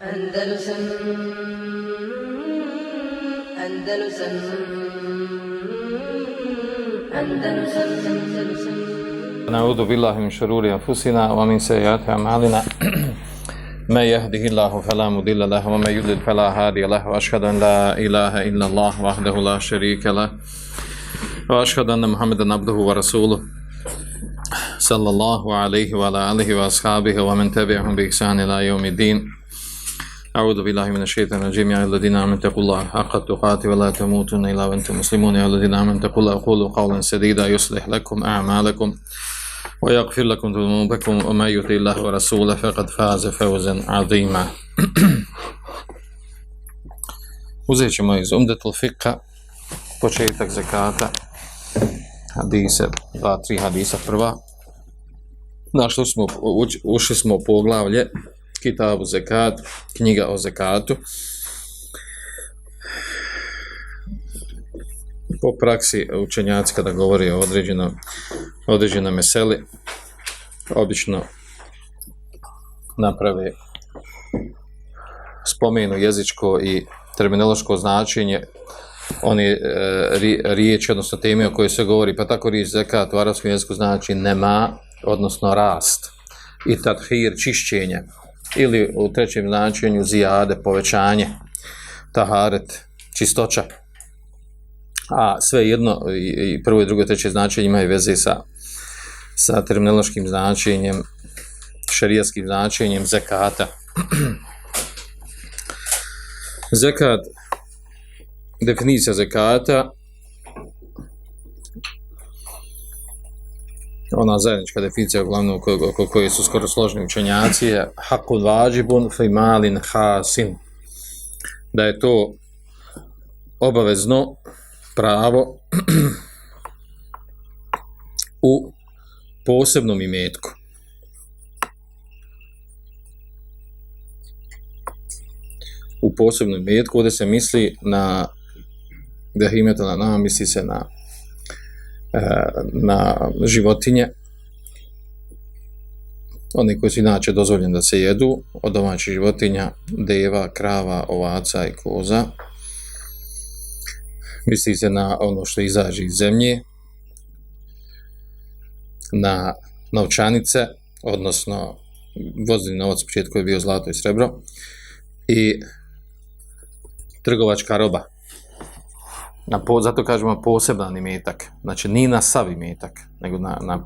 Andalusam Andalusam Andalusam Andalusam نعوذ بالله من شرور أنفسنا ومن سيئات أعمالنا. من يهده الله فلا مضل له ومن يضلل فلا هادي له. وأشهد أن لا إله إلا الله وحده لا شريك له. وأشهد أن محمدا عبده ورسوله. صلى الله عليه وعلى آله وأصحابه ومن تبعهم بإحسان إلى يوم الدين. أعوذ بالله من الشيطان الرجيم يا الذين آمنوا اتقوا الله حق تقاته ولا تموتن إلا وأنتم مسلمون يا الذين آمنوا اتقوا الله قولوا قولا سديدا يصلح لكم أعمالكم ويغفر لكم ذنوبكم وما يطع الله ورسوله فقد فاز فوزا عظيما Uzet ćemo iz Umdetul Fiqa početak zekata hadise, dva, tri hadisa prva našli smo, uč, ušli smo u poglavlje Kitabu Zekat, knjiga o Zekatu. Po praksi učenjaci kada govori o određeno, određenom meseli obično naprave spomenu jezičko i terminološko značenje oni e, riječi, odnosno teme o kojoj se govori, pa tako riječ zekat u arabskom jeziku znači nema, odnosno rast i tathir, čišćenje ili u trećem značenju zijade, povećanje taharet, čistoća. A sve jedno i prvo i drugo i treće značenje imaju veze sa sa terminološkim značenjem šarijaskim značenjem zekata. Zekat definicija zekata ona zajednička definicija uglavnom oko koje su skoro složni učenjaci je hakun vađibun fi malin hasin da je to obavezno pravo u posebnom imetku. U posebnom imetku, ovdje se misli na behimeta na nama, misli se na E, na životinje oni koji su inače dozvoljeni da se jedu od domaćih životinja, deva, krava, ovaca i koza misli se na ono što izađe iz zemlje, na novčanice, odnosno vozni novac u početku je bio zlato i srebro, i trgovačka roba. Na, po, zato kažemo poseban imetak. Znači, ni na sav imetak, nego na, na,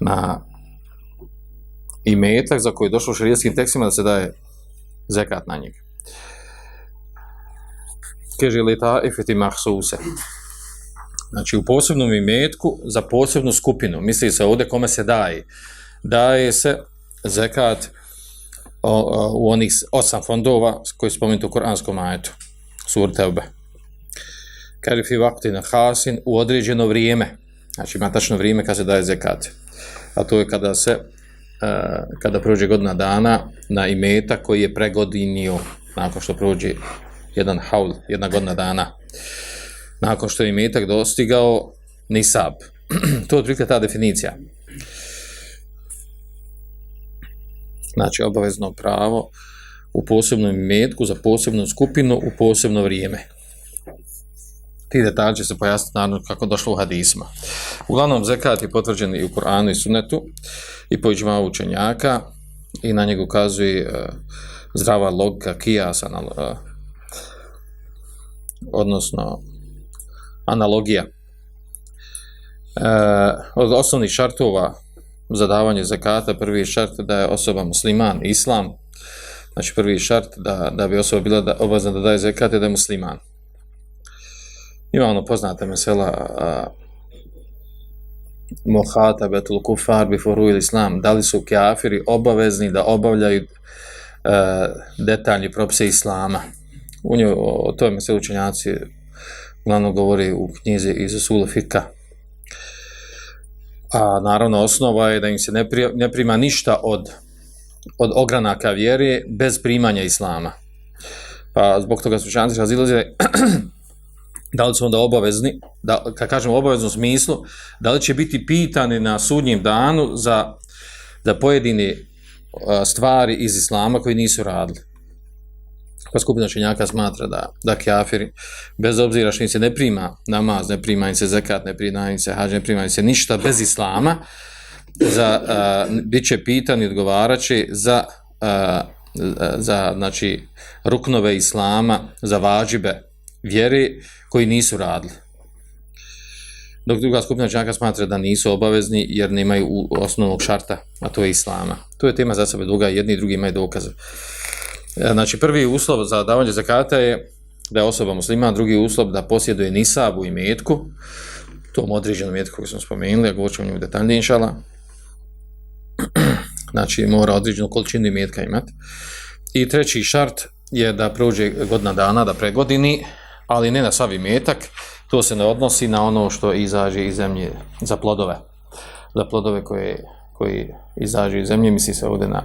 na imetak za koji je došlo u šarijetskim tekstima da se daje zekat na njega kaže li ta efeti mahsuse. Znači u posebnom imetku za posebnu skupinu, misli se ovdje kome se daje, daje se zekat o, o, u onih osam fondova koji spomenuti u Koranskom ajetu, sur Teube. Kaže fi vaktin na hasin u određeno vrijeme, znači ima tačno vrijeme kad se daje zekat, a to je kada se uh, kada prođe godina dana na imeta koji je pregodinio nakon što prođe jedan haul, jedna godina dana, nakon što je imetak dostigao nisab. to je otprilike ta definicija. Znači, obavezno pravo u posebnom imetku za posebnu skupinu u posebno vrijeme. Ti detalji će se pojasniti naravno kako došlo u hadisma. Uglavnom, zekat je potvrđen i u Koranu i Sunnetu i pođima učenjaka i na njegu ukazuje uh, zdrava logika, kijas, uh, e, odnosno analogija. E, od osnovnih šartova za davanje zakata, prvi šart da je osoba musliman, islam, znači prvi šart da, da bi osoba bila da, obazna da daje zakat da je musliman. Ima ono poznata mesela mohata betul kufar biforu ili islam, da li su kafiri obavezni da obavljaju a, detaljni propise islama u njoj, o tome se učenjaci glavno govori u knjizi iz Sula Fika. A naravno osnova je da im se ne, pri, ne prima ništa od, od ogranaka vjere bez primanja islama. Pa zbog toga su učenjaci razilaze da li su onda obavezni, da, kad kažemo obaveznom smislu, da li će biti pitani na sudnjem danu za, za pojedine e, stvari iz islama koji nisu radili. Pa skupina učenjaka smatra da, da kafiri, bez obzira što im se ne prima namaz, ne prima im se zekat, ne prima im se hađ, ne prima im se ništa bez islama, za, uh, bit će pitani odgovarači za, uh, za znači, ruknove islama, za vađibe vjeri koji nisu radili. Dok druga skupina učenjaka smatra da nisu obavezni jer nemaju osnovnog šarta, a to je islama. To je tema za sebe duga, jedni i drugi imaju dokaze. E, znači, prvi uslov za davanje zakata je da je osoba musliman, drugi uslov da posjeduje nisabu i metku, tom određenom metku koju smo spomenuli, a govorit ćemo njemu detaljnije, inšala. Znači, mora određenu količinu metka imati. I treći šart je da prođe godina dana, da pregodini, ali ne na savi metak, to se ne odnosi na ono što izađe iz zemlje za plodove. Za plodove koje, koji izađe iz zemlje, misli se ovdje na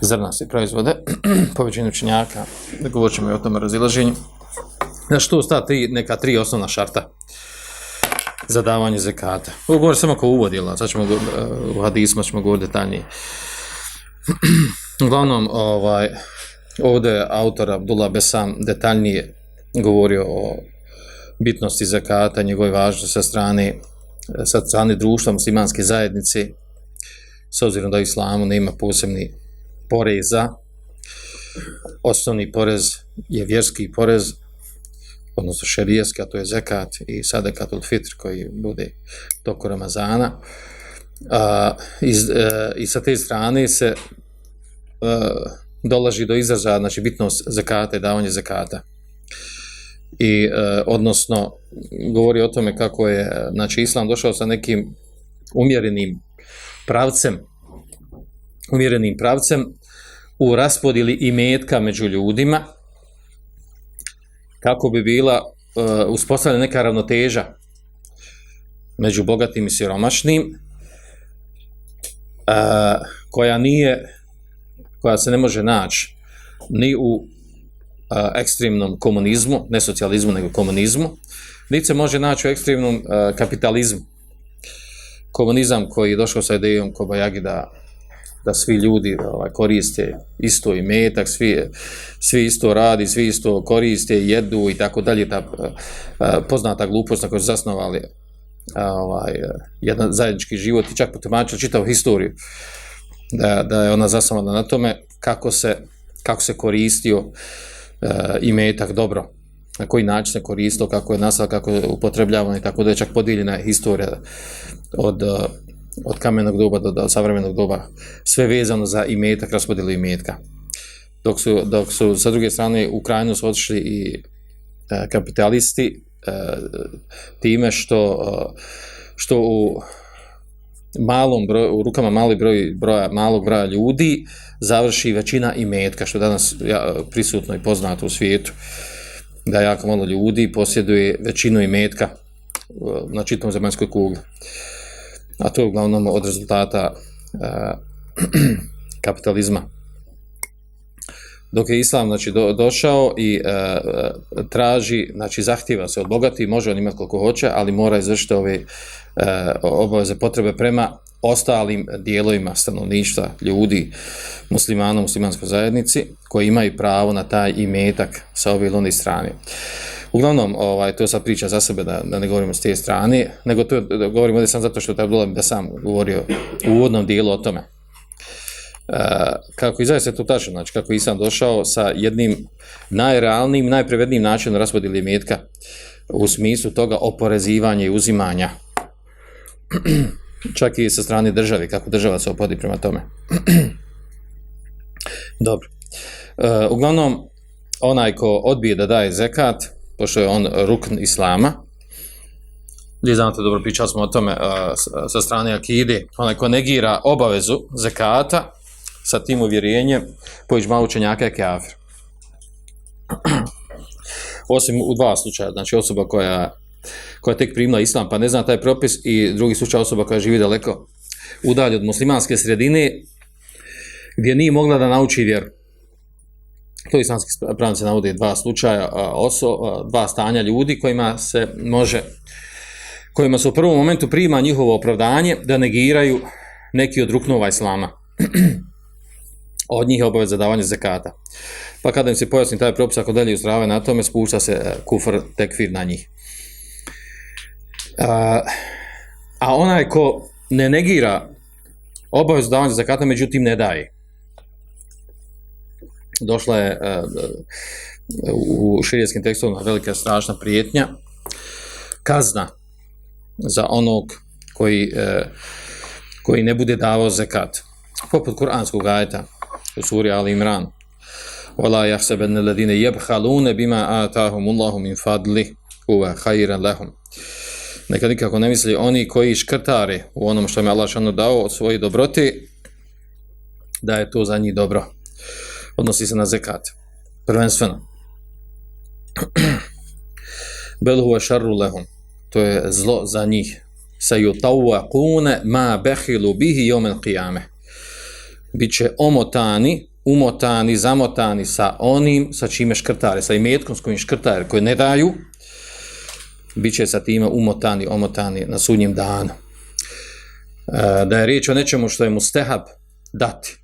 zrnaste proizvode, po većinu činjaka, da govorit ćemo i o tome razilaženju. Znači, tu sta tri, neka tri osnovna šarta za davanje zekata. Ovo govori samo kao uvod, jel? Sad ćemo, eh, u hadisma ćemo govoriti detaljnije. Uglavnom, ovaj, ovdje je autor Abdullah Besam detaljnije govorio o bitnosti zakata, njegove važnosti sa strane, sa strane društva muslimanske zajednice, s obzirom da u islamu nema posebni poreza, osnovni porez je vjerski porez, odnosno šerijeski, a to je zekat i sadekat od fitr koji bude toku Ramazana. A, iz, e, I sa te strane se a, e, dolaži do izraza, znači bitnost zakata i davanje zakata i e, odnosno govori o tome kako je znači islam došao sa nekim umjerenim pravcem umjerenim pravcem u raspodili imetka među ljudima kako bi bila e, uspostavljena neka ravnoteža među bogatim i siromašnim e, koja nije koja se ne može naći ni u a, ekstremnom komunizmu, ne socijalizmu, nego komunizmu, niti se može naći u ekstremnom a, kapitalizmu. Komunizam koji je došao sa idejom Kobajagi da, da svi ljudi ovaj, koriste isto i metak, svi, svi isto radi, svi isto koriste, jedu i tako dalje, ta a, poznata glupost na kojoj su zasnovali a, ovaj, jedan zajednički život i čak potomačili čitavu historiju da, da je ona zasnovana na tome kako se, kako se koristio uh, e, imetak dobro, na koji način se koristilo, kako je nastalo, kako je upotrebljavano i tako da je čak podijeljena historija od, eh, od kamenog doba do, do savremenog doba, sve vezano za imetak, raspodijelu imetka. Dok su, dok su sa druge strane u krajinu su otišli i e, kapitalisti e, time što, e, što u malom broj, u rukama mali broj broja, malog broja ljudi završi većina imetka, što danas ja, prisutno i poznato u svijetu, da jako malo ljudi posjeduje većinu imetka e, na čitom zemaljskoj kugli. A to je uglavnom od rezultata uh, kapitalizma. Dok je islam znači, do, došao i e, e traži, znači zahtjeva se od bogati, može on imati koliko hoće, ali mora izvršiti ove e, obaveze potrebe prema ostalim dijelovima stanovništva, ljudi, muslimana, muslimanskoj zajednici, koji imaju pravo na taj imetak sa ove ili one strane. Uglavnom, ovaj, to je sad priča za sebe, da, da ne govorimo s te strane, nego to govorimo ovdje sam zato što je Abdullah da sam govorio u uvodnom dijelu o tome. Kako i zaista to tačno, znači kako i došao sa jednim najrealnijim, najprevednijim načinom raspodili metka u smislu toga oporezivanja i uzimanja čak i sa strane države, kako država se opodi prema tome. Dobro. E, uglavnom, onaj ko odbije da daje zekat, pošto je on rukn islama, gdje znate, dobro, pričali smo o tome e, sa strane akide, onaj ko negira obavezu zekata sa tim uvjerenjem, po malo učenjaka je kafir. Osim u dva slučaja, znači osoba koja koja tek primila islam, pa ne zna taj propis i drugi slučaj osoba koja živi daleko udalje od muslimanske sredine gdje nije mogla da nauči vjeru. To islamski pravnici navode dva slučaja, oso, dva stanja ljudi kojima se može kojima se u prvom momentu prima njihovo opravdanje da negiraju neki od ruknova islama. od njih je obaveza davanja zekata. Pa kada im se pojasni taj propis, ako dalje ustrave na tome, spušta se e, kufr tekfir na njih. A, a onaj ko ne negira obavezu davanja zakata, međutim ne daje. Došla je e, e, u širijskim tekstovima velika strašna prijetnja, kazna za onog koji, koji ne bude davao zekat. Poput kuranskog ajeta u suri Ali Imran. Wala yahsabanna alladhina yabkhaluna bima atahum Allahu min fadli huwa khayran lahum. Neka nikako ne misli oni koji škrtare u onom što im Allah šano dao od svoje dobroti, da je to za njih dobro. Odnosi se na zekat. Prvenstveno. Bel huwa sharru lahum. To je zlo za njih. Sa yutawquna ma bakhilu bihi yawm bit će Biće omotani, umotani, zamotani sa onim sa čime škrtare, sa imetkom s kojim škrtare, koje ne daju, bit će sa time umotani, omotani na sudnjem danu. E, da je riječ o nečemu što je mu stehab dati,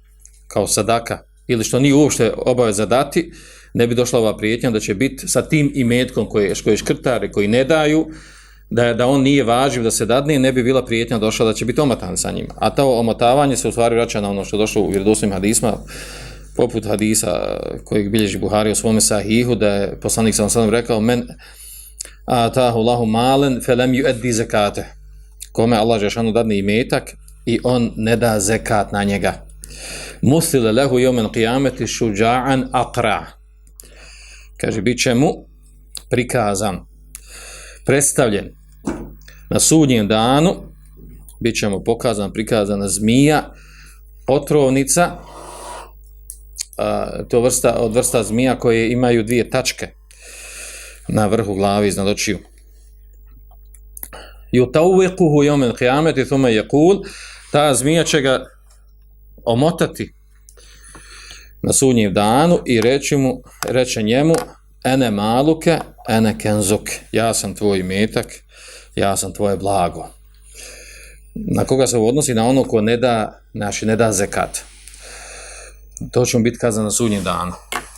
kao sadaka, ili što nije uopšte obaveza dati, ne bi došla ova prijetnja da će biti sa tim imetkom koje, koje škrtare, koji ne daju, da da on nije važiv da se dadne, ne bi bila prijetnja došla da će biti omotan sa njim. A to omotavanje se u stvari vraća na ono što je došlo u vjerodostojnim hadisma, poput hadisa kojeg bilježi Buhari u svome sahihu, da je poslanik sam sam rekao, men atahu Allahu malen felem yuaddi zakate zekate. Kome Allah Žešanu dadne imetak i on ne da zekat na njega. Musile lehu jomen qiyameti šuđa'an aqra. Kaže, bit će mu prikazan, predstavljen na sudnjem danu, bit ćemo pokazan, prikazana zmija, otrovnica, a, to vrsta, od vrsta zmija koje imaju dvije tačke na vrhu glavi iznad očiju. Yutawwiquhu yawm al-qiyamati thumma yaqul ta zmija će ga omotati na sudnjem danu i reći mu reče njemu ene maluke ene kenzuk ja sam tvoj metak ja sam tvoje blago na koga se odnosi na ono ko ne da naši ne da zekat to će mu biti kazna na sudnji dan.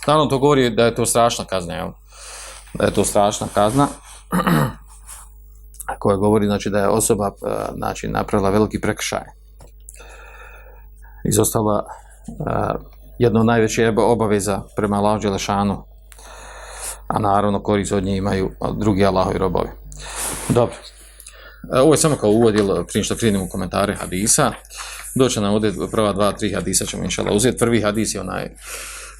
Naravno, to govori da je to strašna kazna, jel? Da je to strašna kazna, koja govori, znači, da je osoba, eh, znači, napravila veliki prekršaj. Izostala eh, uh, jedno od najveće obaveza prema Allahu Đelešanu, a naravno korist od nje imaju drugi Allahovi robovi. Dobro. E, ovo je samo kao uvod, jel, prije što krenemo u komentare hadisa. Doće nam ovdje prva dva, tri hadisa ćemo inšala uzeti. Prvi hadis je onaj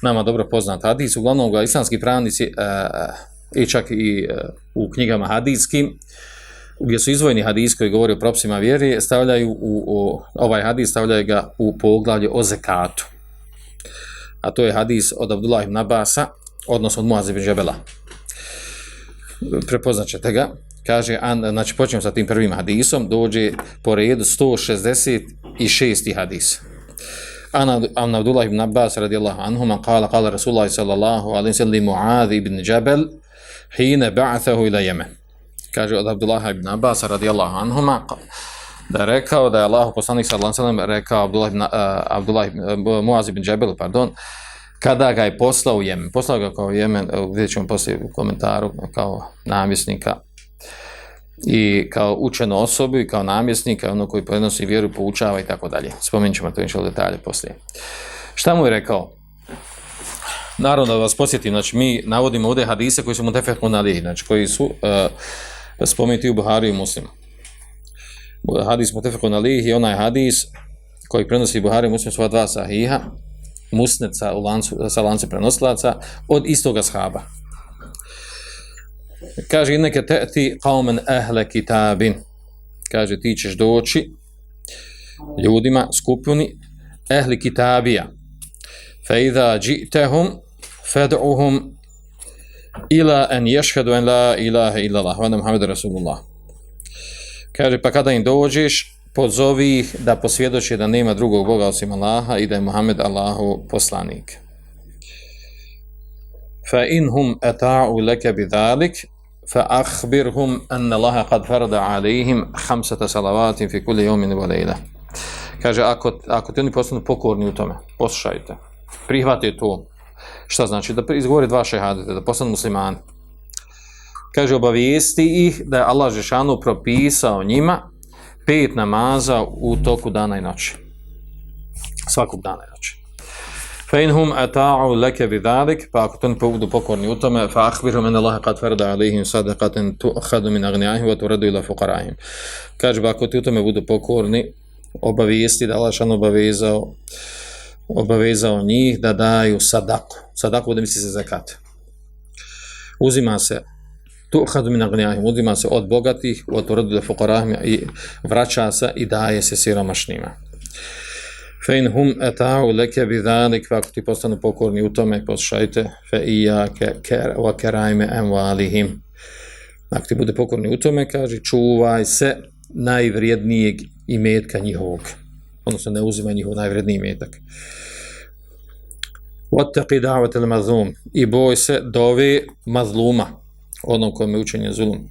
nama dobro poznat hadis. Uglavnom ga islamski pravnici e, e i čak i e, u knjigama hadijskim gdje su izvojeni hadis koji govori o propisima vjeri, stavljaju u, u, ovaj hadis stavljaju ga u poglavlje o zekatu. A to je hadis od Abdullah ibn Abasa, odnosno od Muaz ibn Žebela. Prepoznaćete ga kaže, an, znači počnemo sa tim prvim hadisom, dođe po redu 166. hadis. Ana an Abdullah ibn Abbas radijallahu anhu man qala qala Rasulullah sallallahu alejhi ve sellem Muad ibn Jabal hina ba'athahu ila Yemen. Kaže od Abdullah ibn Abbas radijallahu anhu da je rekao da je Allah poslanik sallallahu alejhi sallam rekao Abdullah ibn uh, Abdullah uh, eh, Muaz ibn Jabal pardon kada ga je poslao u Jemen. Poslao ga kao Jemen, vidjet ćemo poslije u komentaru, kao namjesnika i kao učeno osobu i kao namjesnika, ono koji prenosi vjeru, poučava i tako dalje. Spomenut ćemo to inšal detalje poslije. Šta mu je rekao? Naravno da vas posjetim, znači mi navodimo ovdje hadise koji su mu tefehu nalihi, znači koji su uh, spomenuti u Buhari i Muslimu. Hadis mu tefehu nalihi je onaj hadis koji prenosi Buhari i Muslim sva dva sahiha, musneca u lancu, sa lance prenoslaca od istoga shaba. Kaže inneke te'ti qaumen ehle kitabin. Kaže ti ćeš doći ljudima skupini ehli kitabija. Fa idha ji'tahum fad'uhum ila an yashhadu an la ilaha illa Allah wa anna rasulullah. Kaže pa kada im dođeš pozovi ih da posvjedoče da nema drugog Boga osim Allaha i da je Muhammed Allahu poslanik. Fa in hum ata'u leke bidalik, fa akhbir hum anna Allaha qad farda alihim hamsata salavatim fi kulli jomin i valejda. Kaže, ako, ako ti oni postanu pokorni u tome, poslušajte, prihvate to. Šta znači? Da izgovore dva šehadete, da postanu muslimani. Kaže, obavijesti ih da je Allah Žešanu propisao njima pet namaza u toku dana i noći. Svakog dana i noći. Fa in hum ata'u laka bidhalik, pa ako to ne budu pokorni u tome, fa akhbiru min Allah qad farada alayhim sadaqatan tu'khadhu min aghniahim wa turaddu ila fuqara'ihim. Kaže ba ako ti u tome budu pokorni, obavijesti da Allah šan obavezao obavezao njih da daju sadaku. Sadaku da misli se zakat. Uzima se tu'khadhu min agnijahim, uzima se od bogatih, od rodu ila fuqara'ihim i vraća se i daje se siromašnima. Fein hum eta'u leke bidhalik, ako ti postanu pokorni u tome, poslušajte, fe ija ke, ke, wa kerajme emvalihim. Ako ti bude pokorni u tome, kaže, čuvaj se najvrijednijeg imetka njihovog. Odnosno, ne uzima njihov najvrijedniji imetak. Wattaqi da'vat al mazlum i boj se dove mazluma onom kojem je učenje zulum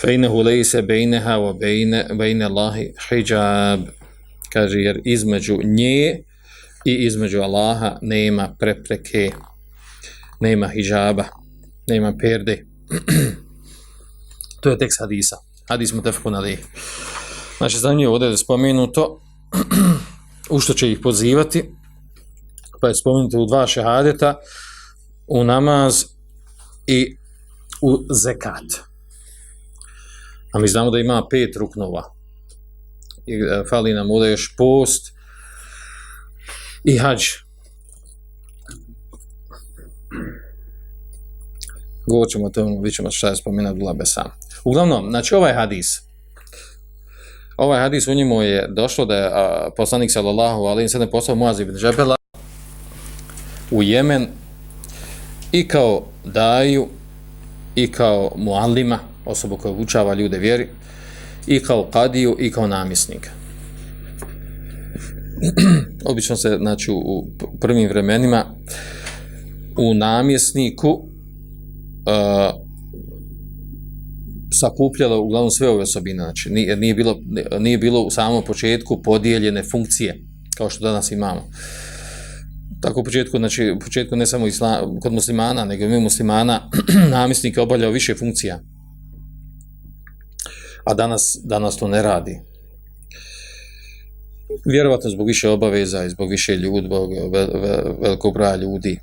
fa innahu laysa bainaha wa baina baina Allahi hijab kaže jer između nje i između Allaha nema prepreke, nema hijaba, nema perde. to je tekst hadisa. Hadis mu tefku nalih. Znači, zanimljivo ovdje je spomenuto u što će ih pozivati, pa je spomenuto u dva šehadeta, u namaz i u zekat. A mi znamo da ima pet ruknova i e, fali nam ovdje još post i hađ. Govorit ćemo o tom, vi ćemo šta je spominat Dula Besam. Uglavnom, znači ovaj hadis, ovaj hadis u njemu je došlo da je a, poslanik sallallahu alaihi sallam poslao Muaz ibn Džebela u Jemen i kao daju i kao muallima, osobu koja učava ljude vjeri, i kao kadiju i kao namisnika. Obično se, znači, u prvim vremenima u namjesniku uh, sakupljalo uglavnom sve ove osobine, znači nije, nije, bilo, nije bilo u samom početku podijeljene funkcije, kao što danas imamo. Tako u početku, znači u početku ne samo isla, kod muslimana, nego i muslimana je obavljao više funkcija a danas, danas to ne radi. Vjerovatno zbog više obaveza i zbog više ljudi, zbog velikog broja ljudi.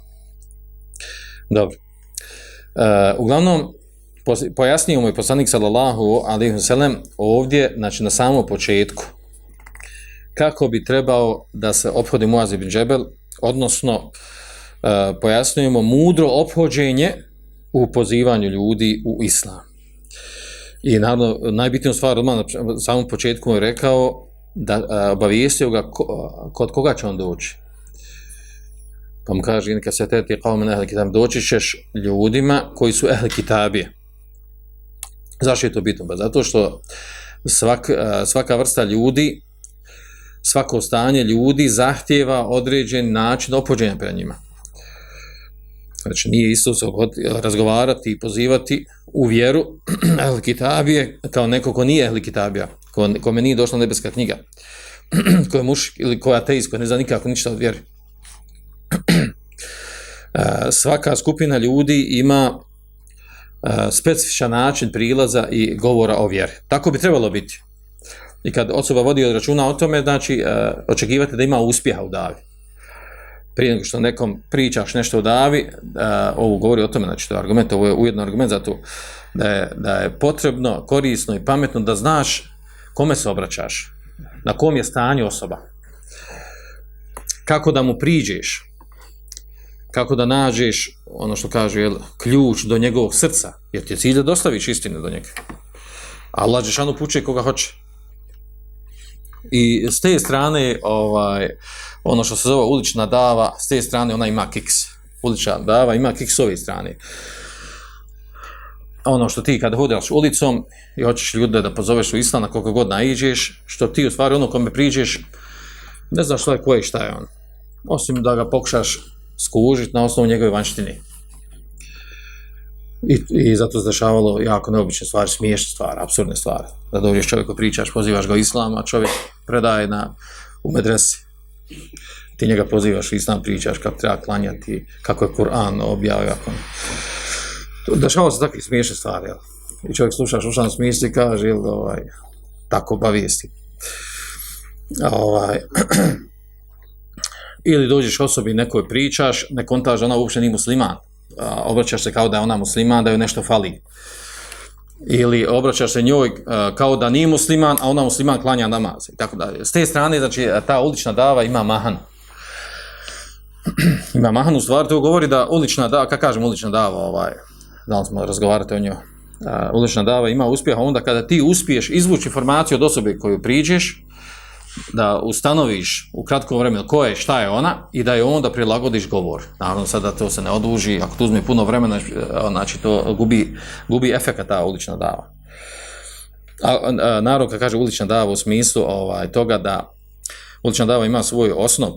Dobro. Uh, uglavnom, pojasnio mu je poslanik sallallahu alaihi wasallam ovdje, znači na samom početku, kako bi trebao da se obhodi Muaz ibn Džebel, odnosno uh, pojasnujemo mudro ophođenje u pozivanju ljudi u islam. I naravno, najbitnija stvar odmah na samom početku je rekao da e, obavijestio ga ko, kod koga će on doći. Pa mu kaže, neka se teti kao men ehli kitab, doći ćeš ljudima koji su ehli kitabije. Zašto je to bitno? Pa zato što svak, e, svaka vrsta ljudi, svako stanje ljudi zahtjeva određen način opođenja pre njima. Znači, nije isto se razgovarati i pozivati u vjeru El Kitabije kao neko ko nije El Kitabija, ko, kome nije došla nebeska knjiga, ko je muš ili ko je ateist, ko ne zna nikako ništa od vjeri. Svaka skupina ljudi ima specifičan način prilaza i govora o vjeri. Tako bi trebalo biti. I kad osoba vodi od računa o tome, znači, e, očekivate da ima uspjeha u davi prije nego što nekom pričaš nešto o davi, e, ovo govori o tome, znači to je argument, ovo je ujedno argument za to da je, da je potrebno, korisno i pametno da znaš kome se obraćaš, na kom je stanju osoba, kako da mu priđeš, kako da nađeš ono što kažu, jel, ključ do njegovog srca, jer ti je cilj da dostaviš istinu do njega. Allah Žešanu puče koga hoće. I s te strane, ovaj, ono što se zove ulična dava, s te strane ona ima kiks. Ulična dava ima kiks s ove strane. Ono što ti kada hodeš ulicom i hoćeš ljude da pozoveš u islam na koliko god naiđeš, što ti u stvari ono kome priđeš, ne znaš što je koje šta je on. Osim da ga pokušaš skužiti na osnovu njegove vanštine. I, I zato se dešavalo jako neobične stvari, smiješne stvari, absurdne stvari. Da dođeš čovjeku pričaš, pozivaš ga islam, a čovjek predaje na, u medresi. Ti njega pozivaš, islam pričaš kako treba klanjati, kako je Kur'an objavio. Kako... Dešavalo se takve smiješne stvari, jel? I čovjek sluša šušan smisli i kaže, jel, ovaj, tako obavijesti. Ovaj, ili dođeš osobi nekoj pričaš, ne kontaš ona uopšte nije musliman. A, obraćaš se kao da je ona musliman, da joj nešto fali. Ili obraćaš se njoj a, kao da nije musliman, a ona musliman klanja namaz. I tako da. S te strane, znači, ta ulična dava ima mahan. ima mahan u stvari, to govori da ulična dava, kako kažem ulična dava, ovaj, da li smo razgovarati o njoj, a, ulična dava ima uspjeha onda kada ti uspiješ izvući informaciju od osobe koju priđeš, da ustanoviš u kratkom vremenu ko je, šta je ona i da je onda prilagodiš govor. Naravno sada to se ne oduži, ako to uzme puno vremena, znači, e, znači to gubi, gubi efekt ta ulična dava. A, a, naravno kad kaže ulična dava u smislu ovaj, toga da ulična dava ima svoj osnov,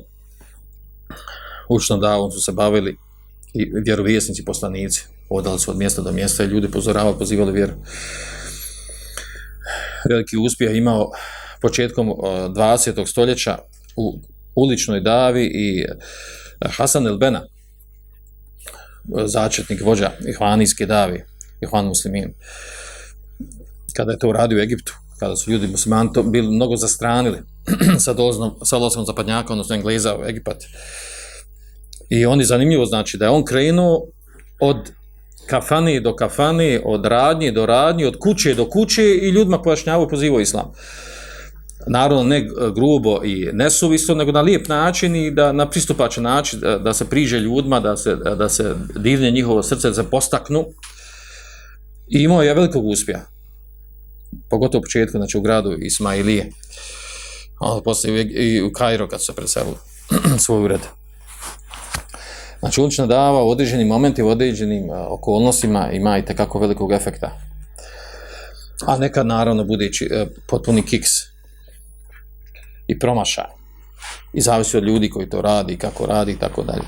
uličnom davom su se bavili i vjerovijesnici, poslanici, odali su od mjesta do mjesta i ljudi pozoravali, pozivali vjeru. Veliki uspjeh imao početkom 20. stoljeća u uličnoj davi i e, Hasan el-Bena, e, začetnik vođa ihvanijske davi, ihvan muslimin, kada je to uradio u Egiptu, kada su ljudi muslimani to bili mnogo zastranili sa dolaznom, sa dolaznom zapadnjaka, odnosno Engleza u Egipat. I oni zanimljivo znači da je on krenuo od kafani do kafani, od radnje do radnje, od kuće do kuće i ljudima pojašnjavaju pozivo islam naravno ne grubo i nesuvisno, nego na lijep način i da na pristupačan način da, da se priže ljudima, da se, da se divne njihovo srce, da se postaknu. I imao je velikog uspjeha. Pogotovo u početku, znači u gradu Ismailije. A posle i u Kajro kad se preselio svoj ured. Znači ulična dava u određenim momenti, u određenim okolnostima ima i tekako velikog efekta. A nekad naravno budeći e, potpuni kiks i promašaj. I zavisi od ljudi koji to radi, kako radi i tako dalje.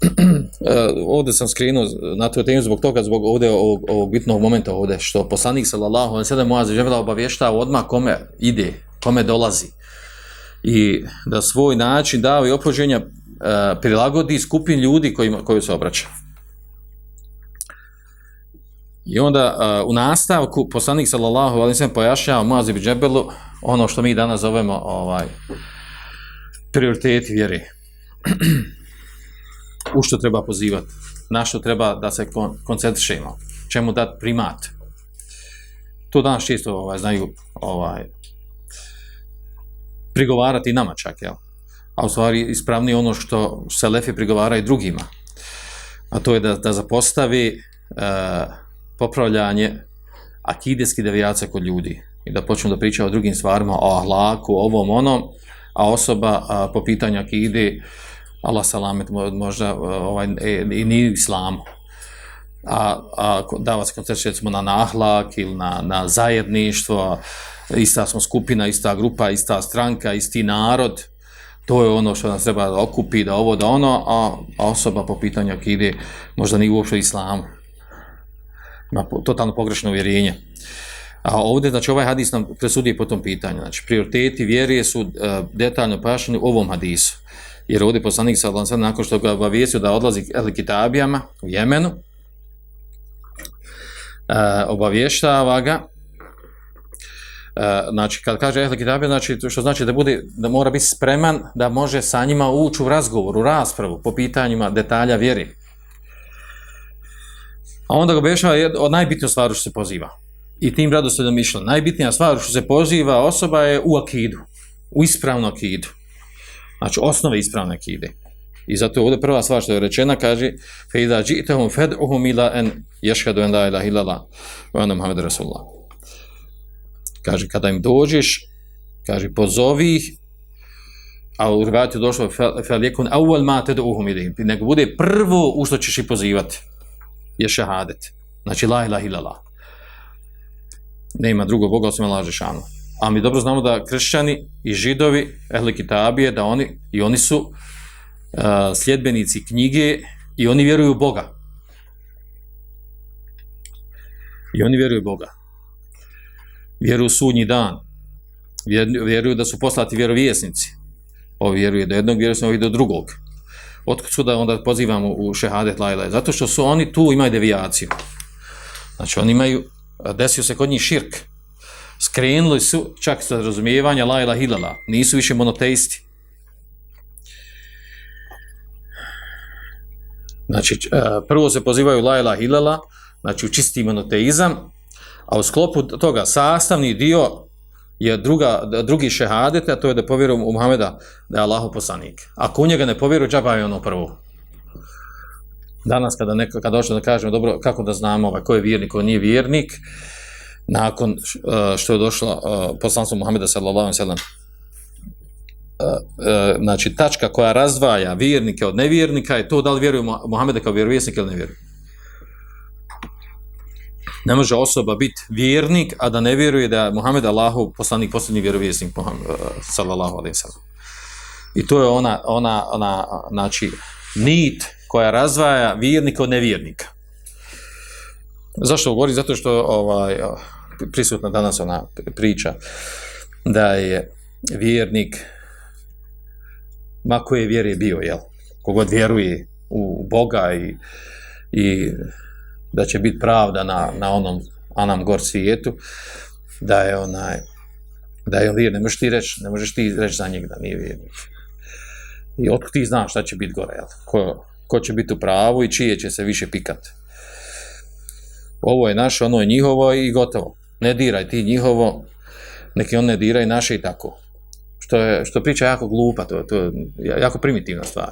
E, ovdje sam skrinuo na tu temu zbog toga, zbog ovdje ovog, ovog bitnog momenta ovdje, što poslanik sallallahu alaihi sallam Muaz ževela obavješta odmah kome ide, kome dolazi. I da svoj način dao i opođenja uh, e, prilagodi skupin ljudi kojima, koju se obraća. I onda uh, u nastavku poslanik sallallahu alaihi ve sellem pojašnjava Muaz ibn Džebelu ono što mi danas zovemo ovaj prioriteti vjere. u što treba pozivati, na što treba da se kon koncentrišemo, čemu dati primat. To danas često ovaj, znaju ovaj, prigovarati nama čak, jel? a u stvari ispravni ono što se lefi prigovara i drugima. A to je da, da zapostavi uh, popravljanje akideski devijaca kod ljudi i da počnu da pričaju o drugim stvarima, o ahlaku, ovom, onom, a osoba a, po pitanju akide, Allah salamet, možda e, ovaj, e, i ni islam, a, a dava se koncert na nahlak ili na, na zajedništvo, ista smo skupina, ista grupa, ista stranka, isti narod, to je ono što nas treba da okupi, da ovo, da ono, a, a osoba po pitanju akide možda nije uopšte islam, ima totalno pogrešno uvjerenje. A ovdje, znači, ovaj hadis nam presudi po tom pitanju. Znači, prioriteti vjerije su uh, detaljno pašeni u ovom hadisu. Jer ovdje poslanik sa Alansad, nakon što ga obavijesio da odlazi El Kitabijama u Jemenu, uh, obavještava ga, Uh, znači, kad kaže Ehle Kitabija, znači, što znači da bude, da mora biti spreman da može sa njima ući u razgovor, u raspravu po pitanjima detalja vjeri. A onda ga objašnjava od najbitnije stvari što se poziva. I tim rado išla. Najbitnija stvar što se poziva osoba je u akidu. U ispravnu akidu. Znači osnove ispravne akide. I zato ovdje prva stvar što je rečena, kaže Fejda جِئْتَهُمْ fed'uhum ila أَنْ يَشْهَدُ en la ilah إِلَا لَا وَأَنَا Muhammed Rasulullah. Kaže, kada im dođeš, kaže, pozovi ih, a u rivati došlo fel أَوَلْ awal ma ted'uhum. Nego bude prvo u što ćeš i pozivati je šehadet. Znači, la ilaha illallah. Nema drugog Boga osim Allah Žešanu. A mi dobro znamo da kršćani i židovi, ehli kitabije, da oni, i oni su uh, sljedbenici knjige i oni vjeruju u Boga. I oni vjeruju u Boga. Vjeruju u sudnji dan. Vjeruju da su poslati vjerovjesnici. ovo vjeruje do jednog, vjeruje ovi do drugog. Otkud su da onda pozivamo u šehadet lajla? Zato što su oni tu imaju devijaciju. Znači oni imaju, desio se kod njih širk. Skrenuli su čak sa razumijevanja la ila hilala. Nisu više monoteisti. Znači, prvo se pozivaju la ila hilala, znači u čisti monoteizam, a u sklopu toga sastavni dio je druga, drugi šehadet, a to je da povjerujem u Muhameda da je Allaho poslanik. Ako u njega ne povjeruju, džaba je ono prvo. Danas kada neko, kada hoćemo da kažemo, dobro, kako da znamo ovaj, ko je vjernik, ko nije vjernik, nakon e, što je došlo e, poslanstvo Muhameda sallallahu alaihi sallam, e, znači tačka koja razdvaja vjernike od nevjernika je to da li vjeruju Muhameda kao vjerovjesnik ili ne vjeruju. Ne može osoba biti vjernik, a da ne vjeruje da je Muhammed Allahu poslanik, posljednji vjerovjesnik Muhammed, sallallahu alaihi sallam. I to je ona, ona, ona, znači, nit koja razvaja vjernika od nevjernika. Zašto govori? Zato što ovaj, prisutna danas ona priča da je vjernik ma koje vjere bio, jel? Kogod vjeruje u Boga i, i da će biti pravda na, na onom Anam Gor svijetu, da je onaj, da je on vjer, ne možeš ti reći, ne možeš ti reći za njeg da nije vjernik. I otkud ti znaš šta će biti gore, jel? Ko, ko će biti u pravu i čije će se više pikat. Ovo je naše, ono je njihovo i gotovo. Ne diraj ti njihovo, neki on ne diraj naše i tako što je što priča jako glupa, to, to je jako primitivna stvar.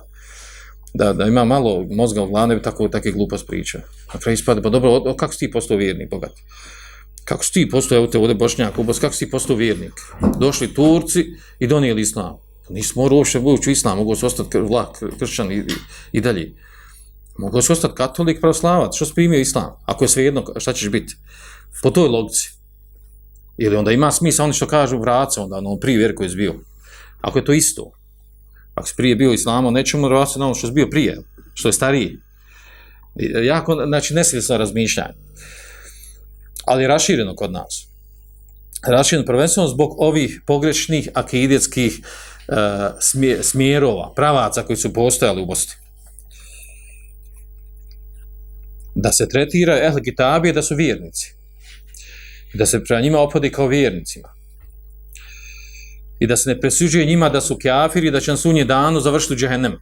Da, da ima malo mozga u glavi, tako, take glupost priča. Na kraju ispada, pa dobro, o, kako si ti postao vjernik, bogat? Kako si ti postao, evo te ovdje Bošnjak, ubos, kako si ti postao vjernik? Došli Turci i donijeli islam. Nismo morali uopšte budući u islam, mogu se ostati vlak, kršćan i, i, i dalje. Mogu se ostati katolik, pravoslavac, što si primio islam? Ako je sve jedno, šta ćeš biti? Po toj logici. Ili onda ima smisla oni što kažu vraca onda ono prije vjer koji je bio. Ako je to isto. Ako si prije bio islamo, nećemo vraca na ono što je bio prije, što je stariji. E, jako, znači, nesvjesno razmišljanje. Ali rašireno kod nas. Rašireno prvenstveno zbog ovih pogrešnih akidetskih uh, Eh, smjerova, pravaca koji su postojali u Bosni. Da se tretira ehl kitabije da su vjernici da se prema njima opodi kao vjernicima. I da se ne presuđuje njima da su kafiri, da će na sunje danu završiti u džehennem.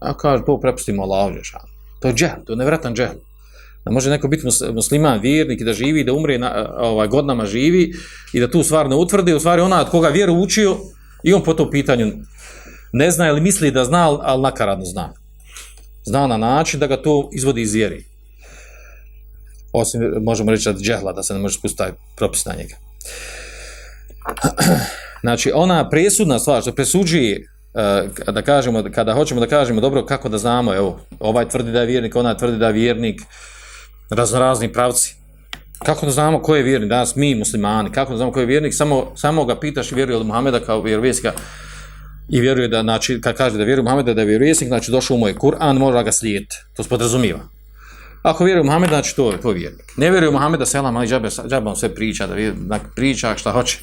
A kaže, to prepustimo Allah, to je džehl, to je nevratan džehl. Da može neko biti musliman, vjernik i da živi, da umre na, ovaj, godinama živi i da tu stvar ne utvrdi, u stvari ona od koga vjeru učio i on po to pitanju ne zna ili misli da zna, ali nakaradno zna. Zna na način da ga to izvodi iz vjeri osim možemo reći da džehla, da se ne može spustiti taj propis na njega. Znači, ona presudna stvar što presuđuje, eh, da kažemo, kada hoćemo da kažemo, dobro, kako da znamo, evo, ovaj tvrdi da je vjernik, ona tvrdi da je vjernik, raznorazni pravci. Kako da znamo ko je vjernik, danas mi muslimani, kako da znamo ko je vjernik, samo, samo ga pitaš vjeruje li Muhameda kao vjerovjesnika i vjeruje da, znači, kad kaže da vjeruje Muhameda da je vjerovjesnik, znači došao u moj Kur'an, mora ga slijediti. To se podrazumijeva. Ako vjeruje Muhameda, znači to je, to je vjernik. Ne vjeruje Muhameda, selam, ali džabe, džabe on sve priča, da vjer, priča šta hoće.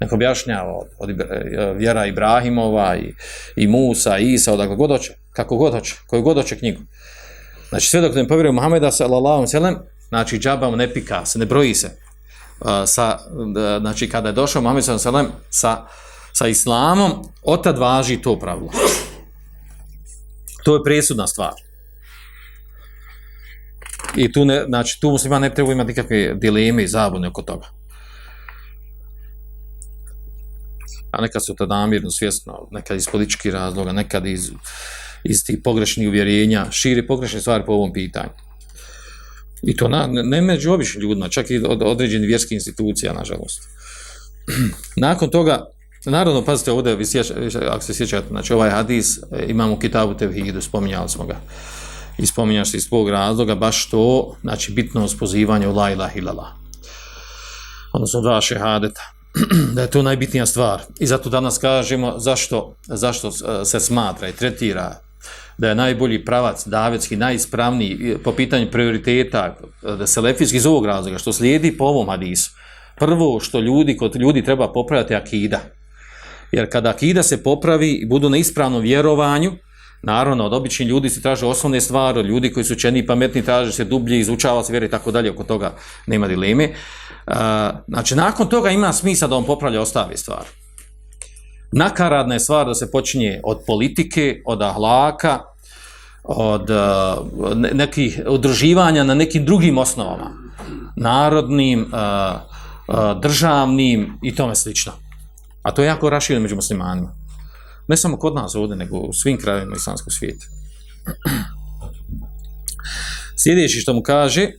Neko objašnja od, od e, vjera Ibrahimova i, i Musa i Isa, odakle god hoće, kako god hoće, koju god hoće knjigu. Znači sve dok ne povjeruje Muhameda, sallallahu sallam, znači džaba ne pika, se ne broji se. Uh, sa, znači kada je došao Muhammed sallallahu sa, sa islamom, otad važi to pravilo. To je presudna stvar. I tu ne, znači tu muslima ne treba imati nikakve dileme i zabune oko toga. A nekad su to namirno, svjesno, nekad iz političkih razloga, nekad iz, iz tih pogrešnih uvjerenja, širi pogrešne stvari po ovom pitanju. I to na, ne među običnim ljudima, čak i od određenih vjerskih institucija, nažalost. Nakon toga, naravno, pazite ovdje, vi sjeća, ako se sjećate, znači ovaj hadis, e, imamo Kitabu Tevhidu, spominjali smo ga i spominjaš se iz svog razloga, baš to, znači bitno pozivanje u la ilah ilala. Odnosno dva šehadeta. da je to najbitnija stvar. I zato danas kažemo zašto, zašto e, se smatra i tretira da je najbolji pravac davetski, najispravniji e, po pitanju prioriteta e, da se iz ovog razloga, što slijedi po ovom hadisu. Prvo što ljudi, kod ljudi treba popraviti akida. Jer kada akida se popravi i budu na ispravnom vjerovanju, naravno, od običnih ljudi se traže osnovne stvari, od ljudi koji su čeni i pametni traže se dublje, izučava se vjeri i tako dalje, oko toga nema dileme. E, znači, nakon toga ima smisla da on popravlja ostave stvari. Nakaradna je stvar da se počinje od politike, od ahlaka, od uh, nekih udruživanja na nekim drugim osnovama, narodnim, uh, uh, državnim i tome slično. A to je jako rašireno među muslimanima. Ne samo kod nas ovdje, nego u svim krajevima islamskog svijeta. Sljedeći što mu kaže,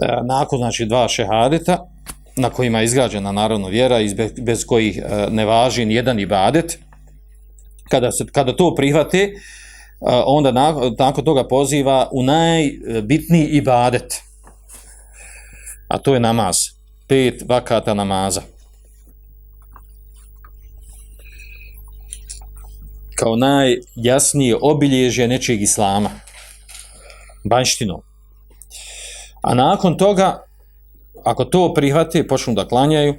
E, nakon znači dva šehadeta, na kojima je izgrađena naravno vjera, bez, bez kojih e, ne važi ni jedan ibadet, kada, se, kada to prihvate, e, onda nakon toga poziva u najbitniji ibadet, a to je namaz, pet vakata namaza. Kao najjasnije obilježje nečeg islama, banštinom A nakon toga, ako to prihvati, počnu da klanjaju,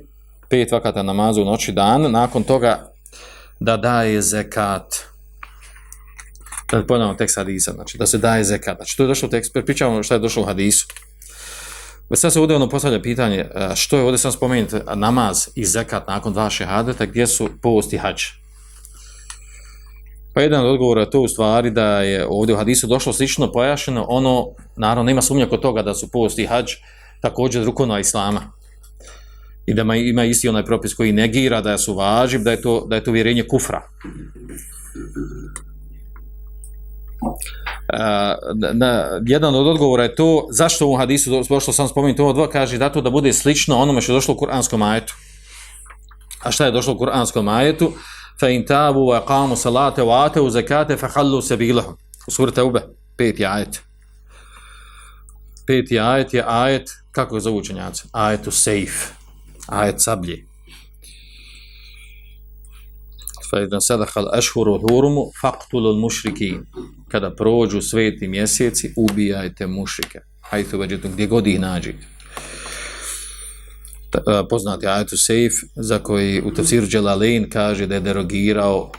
pet vakata namaza u noći dan, nakon toga da daje zekat. Da pojavamo tekst hadisa, znači da se daje zekat. Znači to je došlo u tekst, pričavamo šta je došlo u hadisu. Već sad se ovdje ono postavlja pitanje, e, što je ovdje sam spomenuti namaz i zekat nakon dva šehadeta, gdje su post i hađ? Pa jedan od je to u stvari da je ovdje u hadisu došlo slično pojašeno, ono, naravno, nema sumnja kod toga da su post i hađ također rukona islama. I da ima isti onaj propis koji negira da su važib, da je to, da je to vjerenje kufra. Uh, na, jedan od odgovora je to zašto u hadisu došlo sam spomenuti ovo dva kaže da to da bude slično onome što je došlo u kuranskom ajetu a šta je došlo u kuranskom ajetu fa in tabu wa qamu salate wa atu zakate fa hallu آيت u suri Tauba peti ajet. Peti ajet je ajet kako ga zovu učenjaci? Ajetu safe ajet sablje. Fa idan sadaha al-ashhuru hurumu faqtulu al-mushrikin kada prođu sveti mjeseci ubijajte mušrike. Hajtu veđetu gdje god ih nađite poznati ajetu Seif za koji u tafsiru Dželalin kaže da je derogirao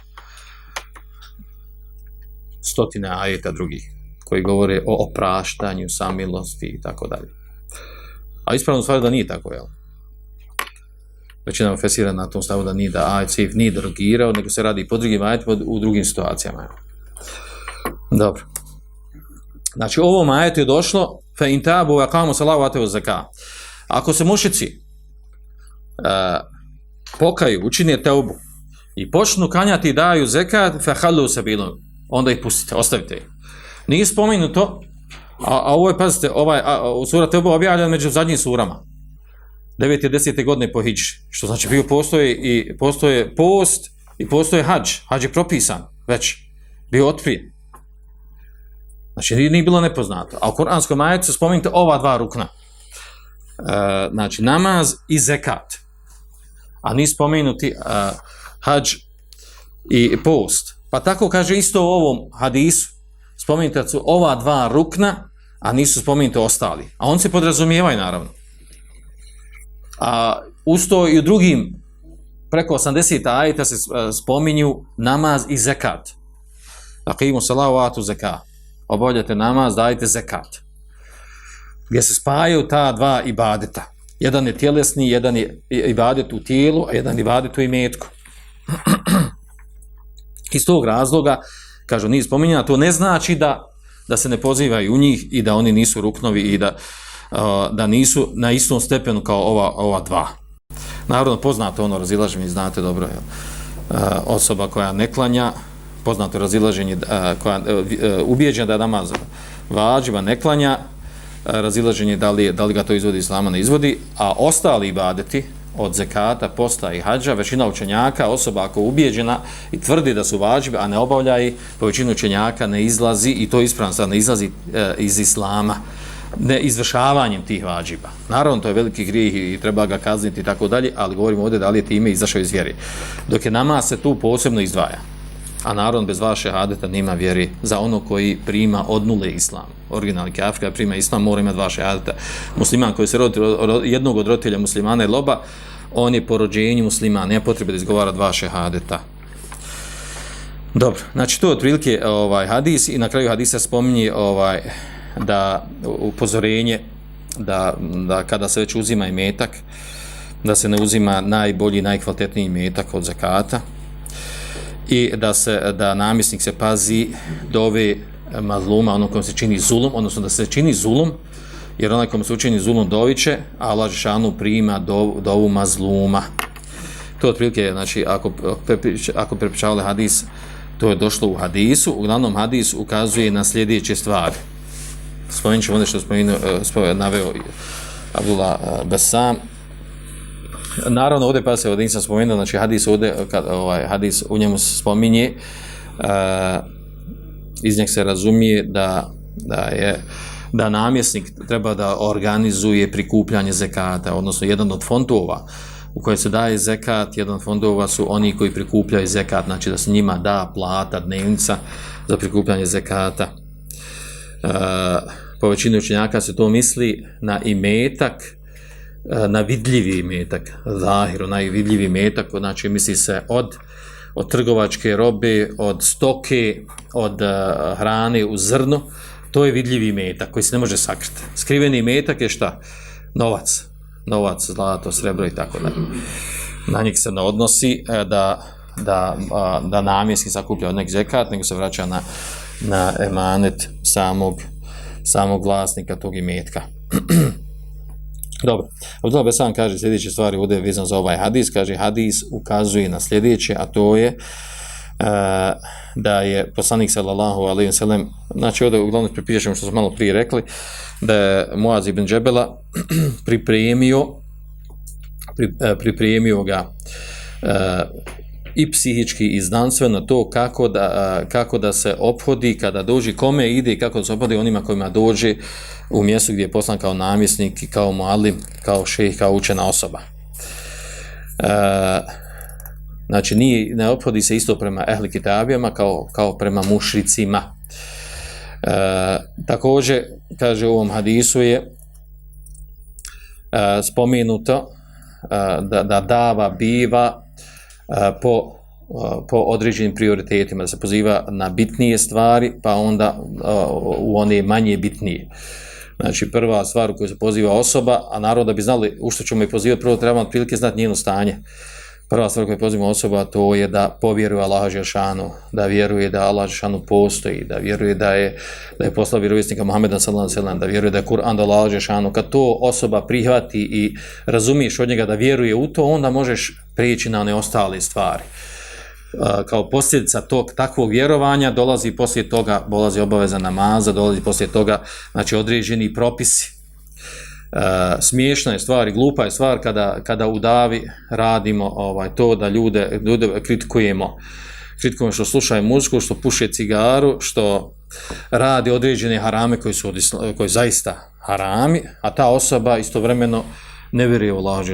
stotine ajeta drugih koji govore o opraštanju, samilosti i tako dalje. A ispravno stvar da nije tako, jel? Većina nam na tom stavu da nije da ajet Seif nije derogirao, nego se radi po drugim ajetima u drugim situacijama. Dobro. Znači, ovom ajetu je došlo fe intabu wa qamu salavu ateu zaka. Ako se mušici pokaju, učine teubu i počnu kanjati i daju zekat, fehalu se bilo, onda ih pustite, ostavite ih. Nije spomenuto, a, a ovo je, pazite, ovaj, a, u sura teubu objavljena među zadnjim surama. 9. i 10. godine po hijđi, što znači bio postoje i postoje post i postoje hađ. Hađ je propisan već, bio otprije. Znači, nije, nije bilo nepoznato. A u Koranskom majetu se spominjete ova dva rukna. E, znači, namaz i zekat a ni spomenuti a, hađ i post. Pa tako kaže isto u ovom hadisu, spomenuti su ova dva rukna, a nisu spomenuti ostali. A on se podrazumijevaju naravno. A usto i u drugim preko 80 ajeta se e, spominju namaz i zekat. Dakle, imamo salavu atu zekat. Obavljate namaz, dajte zekat. Gdje se spajaju ta dva ibadeta. Jedan je tjelesni, jedan je ibadet u tijelu, a jedan ibadet u imetku. Iz tog razloga, kažu, nije spominjena, to ne znači da, da se ne pozivaju u njih i da oni nisu ruknovi i da, da nisu na istom stepenu kao ova, ova dva. Naravno, poznato ono razilaženje, znate dobro, je, osoba koja ne klanja, poznato razilaženje, koja e, uh, e, ubijeđena da je namaz vađiva, ne klanja, razilaženje da li, da li ga to izvodi islama ne izvodi, a ostali ibadeti od zekata, posta i hađa, većina učenjaka, osoba ako je ubijeđena i tvrdi da su vađbe, a ne obavlja i po većinu učenjaka ne izlazi, i to ispravno sad, ne izlazi e, iz islama, ne izvršavanjem tih vađiba. Naravno, to je veliki grijeh i treba ga kazniti i tako dalje, ali govorimo ovdje da li je time izašao iz vjeri. Dok je nama se tu posebno izdvaja a narod bez vaše hadeta nima vjeri za ono koji prima od nule islam. Originalni kafir kada prima islam mora imati vaše hadeta. Musliman koji se rodi od jednog od roditelja muslimana i loba, on je po rođenju musliman, nema potrebe da izgovara dva šehadeta. Dobro, znači to je otprilike ovaj hadis i na kraju hadisa spominje ovaj da upozorenje da, da kada se već uzima i metak da se ne uzima najbolji najkvalitetniji metak od zakata i da se da namisnik se pazi do ove e, mazluma onom kom se čini zulum odnosno da se čini zulum jer onaj kom se učini zulum doviće a Allah Žešanu prima do, dovu ovu mazluma. To je otprilike znači ako, ako prepričavali hadis to je došlo u hadisu. Uglavnom hadis ukazuje na sljedeće stvari. Spomenut ćemo ono što spomenu, spomenu, e, naveo Abdullah e, Besam. Naravno, ovdje pa se ovdje nisam spomenuo, znači hadis ovdje, kad, ovaj, hadis u njemu se spominje, uh, iz njeg se razumije da, da je da namjesnik treba da organizuje prikupljanje zekata, odnosno jedan od fondova u koje se daje zekat, jedan od fondova su oni koji prikupljaju zekat, znači da se njima da plata, dnevnica za prikupljanje zekata. Uh, po većini učenjaka se to misli na imetak, E, na vidljivi metak, zahiru, najvidljivi vidljivi znači misli se od, od trgovačke robe, od stoke, od uh, hrane u zrno, to je vidljivi metak koji se ne može sakriti. Skriveni metak je šta? Novac. Novac, zlato, srebro i tako dalje. Na njih se ne odnosi e, da, da, da namjenski sakuplja od nek zekat, nego se vraća na, na emanet samog samog vlasnika tog imetka. Dobro, Abdullah Besan kaže sljedeće stvari ovdje vizan za ovaj hadis, kaže hadis ukazuje na sljedeće, a to je uh, da je poslanik sallallahu alaihi wa sallam, znači ovdje uglavnom pripišemo ono što smo malo prije rekli, da je Muaz ibn Džebela pripremio pri, e, pripremio ga uh, i psihički i znanstveno to kako da, kako da se ophodi kada dođe, kome ide i kako da se ophodi onima kojima dođe u mjestu gdje je poslan kao namjesnik i kao muallim, kao šeh, kao učena osoba. E, znači, nije, ne ophodi se isto prema ehli kitabijama kao, kao prema mušricima. E, također, kaže u ovom hadisu je e, spomenuto e, da, da dava biva po, po određenim prioritetima, da se poziva na bitnije stvari, pa onda u one manje bitnije. Znači, prva stvar u kojoj se poziva osoba, a narod da bi znali u što ćemo je pozivati, prvo trebamo otprilike znati njeno stanje. Prva stvar koju pozivamo osoba, to je da povjeruje Allaha Žešanu, da vjeruje da Allah Žešanu postoji, da vjeruje da je, da je poslao vjerovjesnika Muhammeda sallam sallam, da vjeruje da je Kur'an da Allah Žešanu. Kad to osoba prihvati i razumiješ od njega da vjeruje u to, onda možeš prijeći na one ostale stvari. Uh, kao posljedica tog takvog vjerovanja dolazi poslije toga, dolazi obaveza namaza, dolazi poslije toga znači određeni propisi Uh, smiješna je stvar i glupa je stvar kada, kada u davi radimo ovaj to da ljude, ljude kritikujemo. Kritikujemo što slušaju muziku, što puše cigaru, što radi određene harame koji su, koji zaista harami, a ta osoba istovremeno uh, ne vjeruje u Allah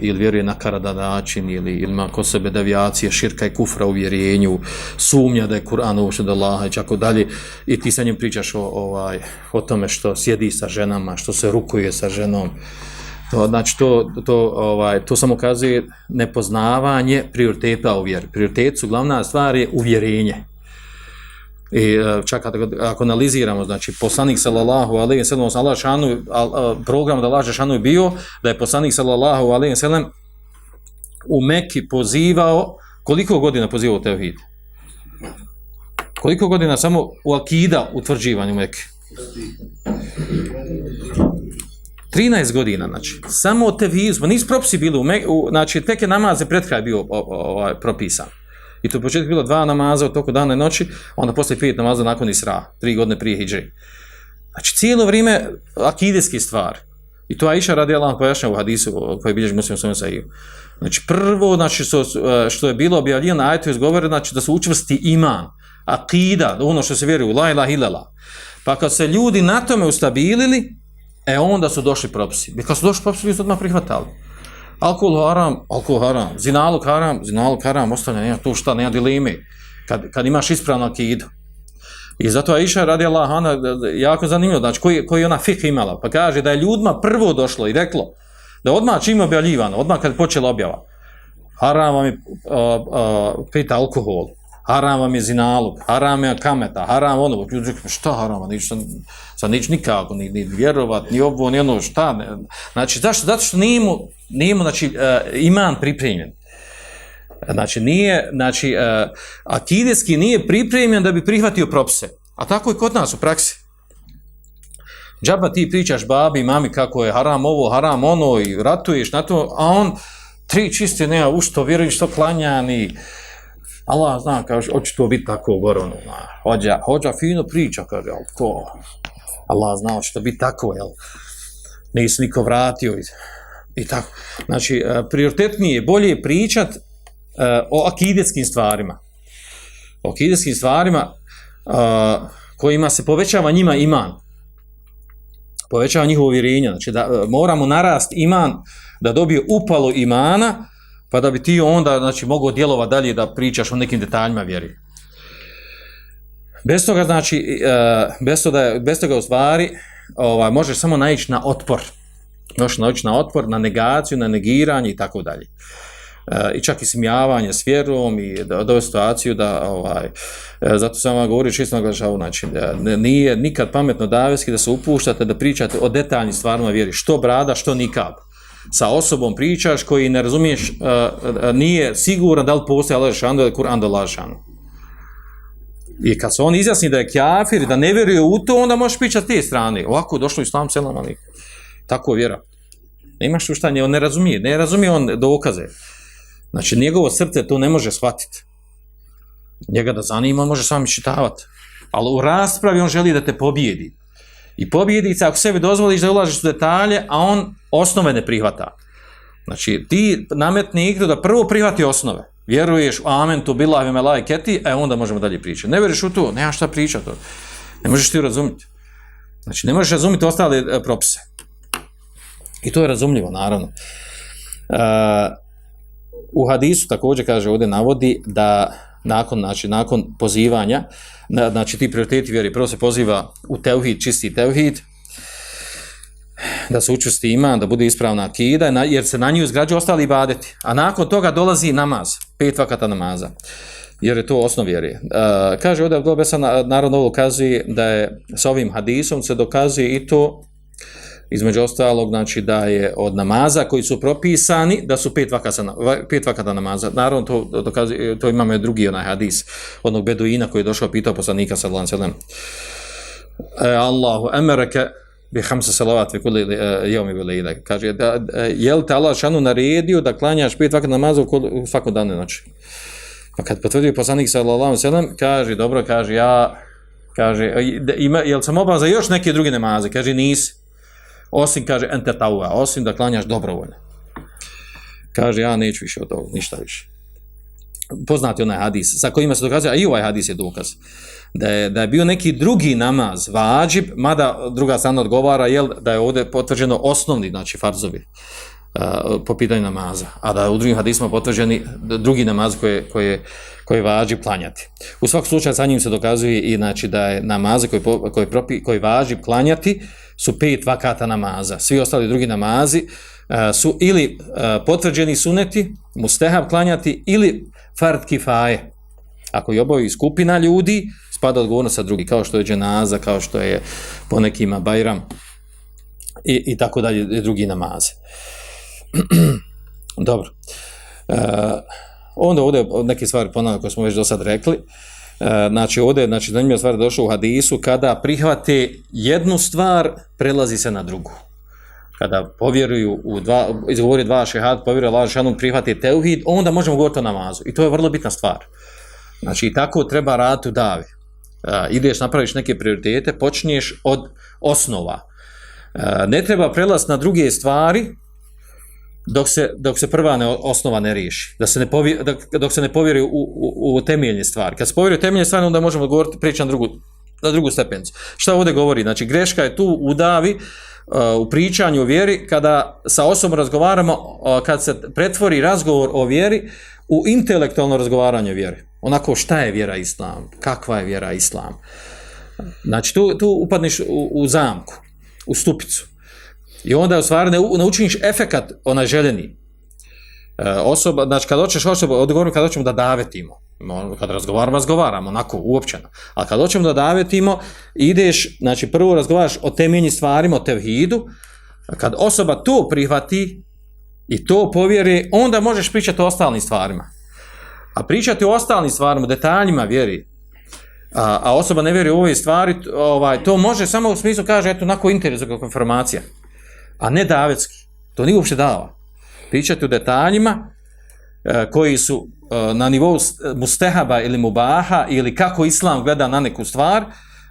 ili vjeruje na karada način ili, ili ima kod sebe devijacije, širka i kufra u vjerenju, sumnja da je Kur'an uvošen do Allaha i čako dalje i ti sa njim pričaš o, ovaj, o tome što sjedi sa ženama, što se rukuje sa ženom. To, znači, to, to, ovaj, to samo ukazuje nepoznavanje prioriteta u vjeri. Prioritet su glavna stvar je uvjerenje. I e, čak ako, analiziramo, znači poslanik sallallahu alejhi ve sellem Allah šanu e, program da laže šanu je bio da je poslanik sallallahu alejhi ve sellem u Mekki pozivao koliko godina pozivao tevhid? Koliko godina samo u akida utvrđivanju Mekke? 13 godina, znači. Samo o tevhidu, nisu propisi bili u Mekki, znači tek je namaze pred kraj bio ovaj propisan. I to u početku bilo dva namaza u toku dana i noći, onda posle pet namaza nakon Isra, tri godine prije Hidži. Znači, cijelo vrijeme akideski stvar. I to Aisha radi Allah pojašnja u hadisu koji bilježi muslim svojom sahiju. Znači, prvo, znači, što, što je bilo objavljeno na ajtu izgovore, znači, da su učvrsti iman, akida, ono što se vjeruje u la ilah ilala. Pa kad se ljudi na tome ustabilili, e onda su došli propisi. Kad su došli propisi, ljudi su odmah prihvatali alkohol haram, alkohol haram, zinalog haram, zinalog haram, ostavlja, nema tu šta, nema dileme. kad, kad imaš ispravno akidu. I zato Aisha radi Allah, ona, jako zanimljivo, znači koji, koji ona fik imala, pa kaže da je ljudima prvo došlo i reklo, da odmah čim objavljivano, odmah kad počela objava, haram vam je uh, uh, pita alkohol, haram vam je zinalog, haram je kameta, haram ono, ljudi rekli, šta harama, ništa, sad nič nikako, ni, ni vjerovat, ni ovo, ni ono, šta, ne. znači, zašto, zato što nije mu, nije mu, znači, uh, iman pripremljen, znači, nije, znači, e, uh, akideski nije pripremljen da bi prihvatio propise, a tako je kod nas u praksi, Džaba ti pričaš babi, mami kako je haram ovo, haram ono i ratuješ na to, a on tri čiste nema u što vjeruje, što klanja ni Allah zna kaže hoće to biti tako gore ono hođa hođa fino priča kaže ali to Allah zna što biti tako jel. Nisi niko vratio i, i tako. Znači e, prioritetnije je bolje pričat uh, o akidetskim stvarima. O akidetskim stvarima uh, kojima se povećava njima iman. Povećava njihovo vjerenje. znači da uh, moramo narast iman da dobije upalo imana, pa da bi ti onda znači, mogao djelovati dalje da pričaš o nekim detaljima vjeri. Bez toga, znači, e, bez toga, bez toga u stvari, ovaj, možeš samo naići na otpor. Možeš naići na otpor, na negaciju, na negiranje i tako dalje. E, I čak i smijavanje s vjerom i da do situaciju da, ovaj, e, zato sam vam govorio čisto naglašavu, znači, nije nikad pametno daveski da se upuštate, da pričate o detaljnim stvarima vjeri, što brada, što nikad sa osobom pričaš koji ne razumiješ, uh, nije siguran da li postoje Allah Žešanu ili Kur'an da Allah Žešanu. I kad se on izjasni da je kjafir, da ne vjeruje u to, onda možeš pričati te strane. Ovako došlo islam selam ali tako vjera. Nemaš imaš što šta, on ne razumije, ne razumije on dokaze. Znači, njegovo srce to ne može shvatiti. Njega da zanima, on može sam vami. Ali u raspravi on želi da te pobijedi. I pobjedica, ako sebi dozvoliš da ulažiš u detalje, a on osnove ne prihvata. Znači, ti nametni igru da prvo prihvati osnove. Vjeruješ u amen tu bila ve keti, e onda možemo dalje pričati. Ne vjeruješ u to, nema šta pričati. Ne možeš ti razumjeti. Znači, ne možeš razumjeti ostale e, propise. I to je razumljivo, naravno. Uh, u hadisu također kaže ovdje navodi da nakon znači nakon pozivanja na, znači ti prioriteti vjeri prvo se poziva u teuhid, čisti teuhid, da se učusti iman, da bude ispravna akida jer se na nju izgrađuju ostali ibadeti a nakon toga dolazi namaz pet vakata namaza jer je to osnov vjerije. E, kaže ovdje Abdul Besan, naravno ovo kazuje da je s ovim hadisom se dokazuje i to između ostalog, znači da je od namaza koji su propisani, da su pet vakata, pet vakata namaza. Naravno, to, dokazi, to imamo drugi onaj hadis, onog beduina koji je došao pitao poslanika sallallahu alejhi ve sellem. E, Allahu emereke bi hamsa salavat fi kulli e, yawmi wa. Kaže da e, je li te Allah šanu naredio da klanjaš pet vakata namaza u svakom danu noći. Pa kad potvrdio poslanik sallallahu alejhi ve sellem, kaže dobro, kaže ja kaže ima jel sam obavezan još neke druge namaze? Kaže nisi osim, kaže, ente tauva, osim da klanjaš dobrovoljno. Kaže, ja neću više od ovog, ništa više. Poznati onaj hadis, sa kojima se dokazuje, a i ovaj hadis je dokaz, da je, da je bio neki drugi namaz, vađib, mada druga strana odgovara, jel, da je ovdje potvrđeno osnovni, znači, farzovi, uh, po pitanju namaza, a da u drugim hadisima potvrđeni drugi namaz koje, koje, koje važi klanjati. U svakom slučaju sa njim se dokazuje i znači da je namaze koji, koji, propi, koji važi klanjati su pet vakata namaza. Svi ostali drugi namazi uh, su ili uh, potvrđeni suneti, mustehab klanjati, ili fard kifaje. Ako je oboji skupina ljudi, spada odgovornost sa drugi, kao što je dženaza, kao što je po nekima bajram i, i tako dalje, drugi namaze. Dobro. E, onda ovdje neke stvari ponavljamo koje smo već do sad rekli. E, E, znači ovdje, znači zanimljiva stvar došla u hadisu, kada prihvate jednu stvar, prelazi se na drugu. Kada povjeruju, u dva, izgovori dva šehad, povjeruju Allah šehadom, prihvate teuhid, onda možemo govoriti o namazu. I to je vrlo bitna stvar. Znači i tako treba raditi u davi. E, ideš, napraviš neke prioritete, počniješ od osnova. E, ne treba prelaz na druge stvari, dok se, dok se prva ne, osnova ne riješi, da se ne povjer, dok se ne povjeri u, u, u temeljne stvari. Kad se povjeri u temeljne stvari, onda možemo govoriti pričati na drugu, na drugu stepencu. Šta ovdje govori? Znači, greška je tu u davi, uh, u pričanju o vjeri, kada sa osobom razgovaramo, uh, kad se pretvori razgovor o vjeri u intelektualno razgovaranje o vjeri. onako šta je vjera islam, kakva je vjera islam. Znači, tu, tu upadneš u, u zamku, u stupicu. I onda, u stvari, ne, ne učiniš efekat onaj željeni. E, osoba, znači, kad hoćeš osoba, odgovorimo kad hoćemo da davetimo, ono, kad razgovaramo, razgovaramo, onako, uopćeno. Ali kad hoćemo da davetimo, ideš, znači, prvo razgovaraš o temeljnim stvarima, o tevhidu, kad osoba to prihvati i to povjeri, onda možeš pričati o ostalim stvarima. A pričati o ostalim stvarima, detaljima vjeri, a, a osoba ne vjeri u ove stvari, ovaj, to može samo u smislu kaže, eto, onako interes za konfirmacija a ne davetski. To nije uopšte dava. Pričati o detaljima e, koji su e, na nivou e, mustehaba ili mubaha ili kako islam gleda na neku stvar,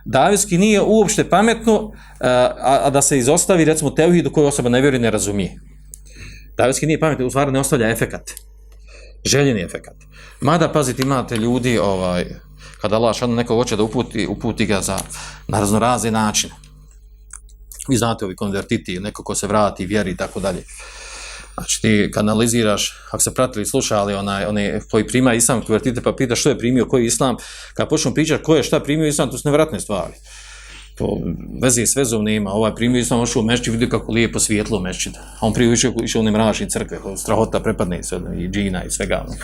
davetski nije uopšte pametno, e, a, a da se izostavi, recimo, tevhid u kojoj osoba ne vjeruje ne razumije. Davetski nije pametno, u stvari ne ostavlja efekat. Željeni efekat. Mada, pazite, imate ljudi, ovaj, kada Allah šanu neko hoće da uputi, uputi ga za, na raznorazne načine. Vi znate ovi konvertiti, neko ko se vrati, vjeri i tako dalje. Znači ti kanaliziraš, ako se pratili, slušali onaj, onaj koji prima islam konvertite pa pita što je primio, koji je islam, kad počnu pričati ko je šta primio islam, to su nevratne stvari to veze s vezom nema. Ovaj primjer sam ošao u mešćid, vidio kako lijepo svjetlo u mešćid. A on prije išao, išao u nemrašni crkve, strahota prepadne se, i džina i svega. Ono.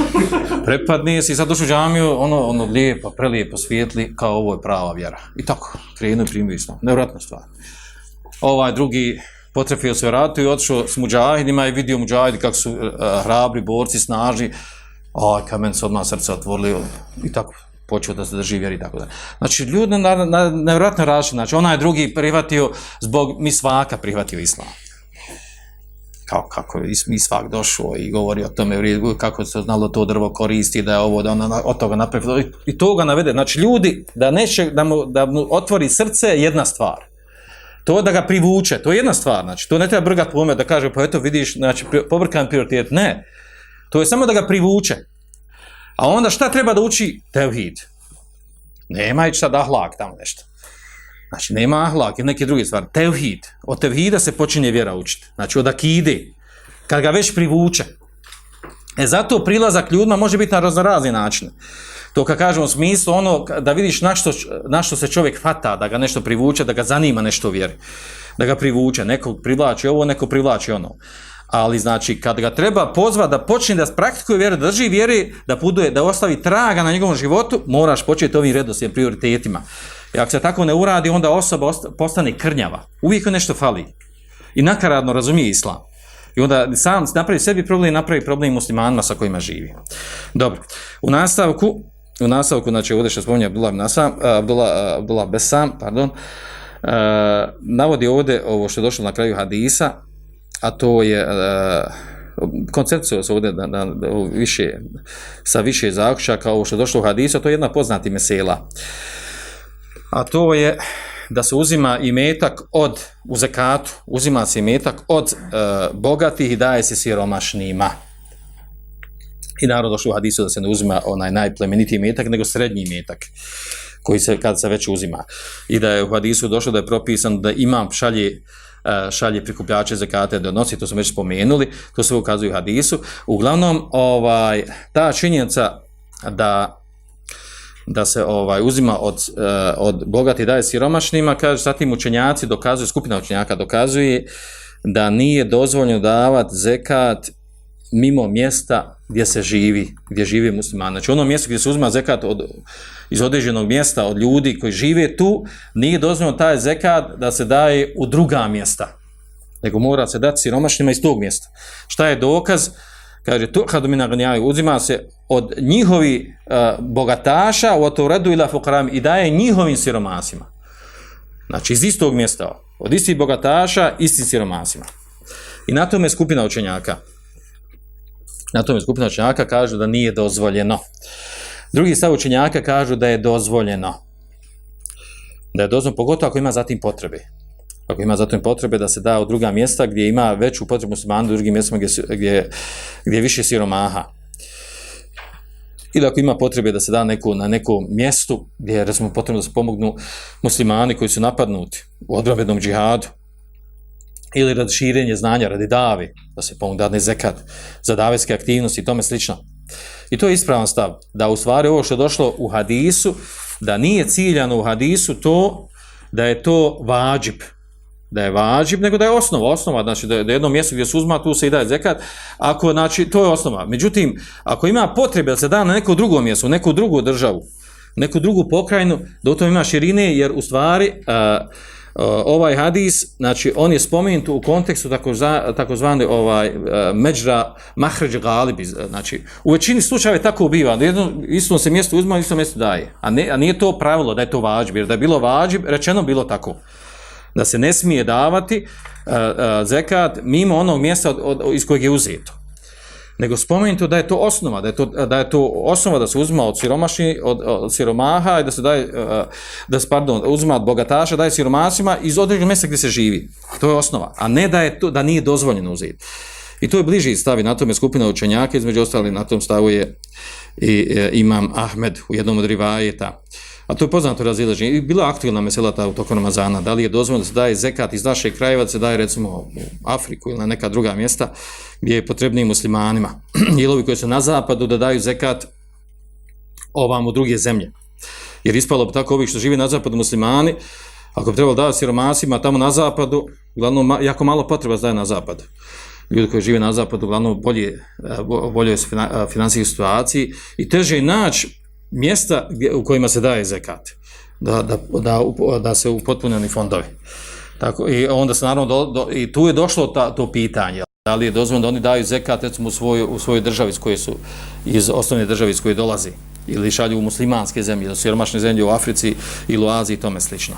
prepadne se i sad došao u džamiju, ono, ono lijepo, prelijepo svijetli, kao ovo je prava vjera. I tako, krenuo primjer islam. Nevratna stvar. Ovaj drugi potrefio se vratu i otišao s muđahidima i vidio muđahidi kako su uh, hrabri, borci, snažni. Aj, kamen se odmah srce otvorili i tako počeo da se drži vjeri i tako da. Znači, ljudi na, na, na nevjerojatno različiti. Znači, onaj drugi prihvatio, zbog mi svaka prihvatio islam. Kao kako je mi svak došao i govori o tome, kako se znalo to drvo koristi, da je ovo, da ona od toga napravila. I to ga navede. Znači, ljudi, da, neće, da, mu, da mu otvori srce jedna stvar. To da ga privuče, to je jedna stvar. Znači, to ne treba brgat po da kaže, pa eto, vidiš, znači, pobrkan prioritet. Ne. To je samo da ga privuče. A onda šta treba da uči? Tevhid. Nema i da ahlak tamo nešto. Znači, nema ahlak i neke druge stvari. Tevhid. Od tevhida se počinje vjera učiti. Znači, od akide. Kad ga već privuče. E, zato prilazak ljudima može biti na raznorazni način. To kad kažemo u smislu, ono, da vidiš na što, na što se čovjek fata, da ga nešto privuče, da ga zanima nešto vjeri. Da ga privuče. Neko privlači ovo, neko privlači ono ali znači kad ga treba pozva da počne da praktikuje vjeru, da drži vjeri, da buduje, da ostavi traga na njegovom životu, moraš početi ovim redoslijem prioritetima. I ako se tako ne uradi, onda osoba postane krnjava. Uvijek nešto fali. I nakaradno razumije islam. I onda sam napravi sebi problem i napravi problem muslimanima sa kojima živi. Dobro. U nastavku, u nastavku, znači ovdje što spominje Abdullah, Nasam, eh, Abdullah, eh, Abdullah Besam, pardon, uh, navodi ovdje ovo što je došlo na kraju hadisa, a to je e, uh, koncepcija se ovdje da, da, da, više, sa više zaključaka, ovo što je došlo u hadisu, to je jedna poznati mesela. A to je da se uzima imetak od, u zekatu, uzima se imetak od uh, bogatih i daje se siromašnima. I naravno došlo u hadisu da se ne uzima onaj najplemenitiji imetak, nego srednji imetak koji se kad se već uzima. I da je u hadisu došlo da je propisan da imam šalje uh, E, šalje prikupljače zakate da nosi, to smo već spomenuli, to se ukazuje u hadisu. Uglavnom, ovaj, ta činjenica da da se ovaj uzima od, e, od bogati daje siromašnima, kaže, zatim učenjaci dokazuju, skupina učenjaka dokazuje da nije dozvoljeno davati zekat mimo mjesta gdje se živi, gdje živi musliman. Znači ono mjesto gdje se uzma zekat od, iz određenog mjesta od ljudi koji žive tu, nije dozvoljeno taj zekat da se daje u druga mjesta, nego mora se dati siromašnjima iz tog mjesta. Šta je dokaz? Kaže, tu kad mi uzima se od njihovi uh, bogataša u otoredu ila fukaram i daje njihovim siromasima. Znači, iz istog mjesta, od istih bogataša, istim siromasima. I na tome je skupina učenjaka na tome skupina učenjaka kažu da nije dozvoljeno. Drugi stav učenjaka kažu da je dozvoljeno. Da je dozvoljeno, pogotovo ako ima zatim potrebe. Ako ima zatim potrebe da se da u druga mjesta gdje ima veću potrebu muslimana, u drugim mjestima gdje, gdje, gdje je više siromaha. Ili ako ima potrebe da se da neku, na nekom mjestu gdje je recimo potrebno da se pomognu muslimani koji su napadnuti u odbrabenom džihadu, ili radi širenje znanja, radi davi, da se pa pomogu dadne zekat za davetske aktivnosti i tome slično. I to je ispravan stav, da u stvari ovo što je došlo u hadisu, da nije ciljano u hadisu to da je to vađib, da je vađib, nego da je osnova, osnova, znači da je, da je jedno mjesto gdje se uzma, tu se i daje zekat, ako, znači, to je osnova. Međutim, ako ima potrebe da se da na neko drugo mjesto, u neku drugu državu, neku drugu pokrajinu, da u tom ima širine, jer u stvari Uh, Eh, ovaj hadis, znači on je spomenut u kontekstu takozvane ovaj eh, međra mahređ galibi, znači u većini slučajeva tako biva, da jedno isto se mjesto uzma, isto mjesto daje, a, ne, a nije to pravilo da je to vađib, jer da je bilo vađib, rečeno bilo tako. Da se ne smije davati uh, uh, zekat mimo onog mjesta od, od, iz kojeg je uzeto nego spomenuto da je to osnova, da je to, da je to osnova da se uzma od siromašni, od, od siromaha i da se daje, e, da se, pardon, uzma od bogataša, daje siromasima iz određenog mjesta gdje se živi. To je osnova. A ne da je to, da nije dozvoljeno uzeti. I to je bliži stavi, na tome skupina učenjaka, između ostali na tom stavu je i, e, imam Ahmed u jednom od rivajeta. A to je poznato razilaženje. I bila aktualna mesela ta u toku Ramazana. Da li je dozvoljeno da se daje zekat iz našeg krajeva, da se daje recimo u Afriku ili na neka druga mjesta gdje je potrebni muslimanima. Ili ovi koji su na zapadu da daju zekat ovam u druge zemlje. Jer ispalo bi tako ovih što živi na zapadu muslimani, ako bi trebalo davati siromasima tamo na zapadu, uglavnom jako malo potreba daje na zapadu. Ljudi koji žive na zapadu, uglavnom bolje, eh, bolje su eh, finansijske situaciji i teže je naći mjesta gdje, u kojima se daje zekat. Da, da, da, da se upotpunjeni fondovi. Tako, I onda se naravno, do, do, i tu je došlo ta, to pitanje. Da li je dozvoljeno da oni daju zekat recimo, u, svoju, u svojoj državi iz koje su, iz osnovne države iz koje dolazi. Ili šalju u muslimanske zemlje, ili siromašne zemlje u Africi ili u Aziji i tome slično.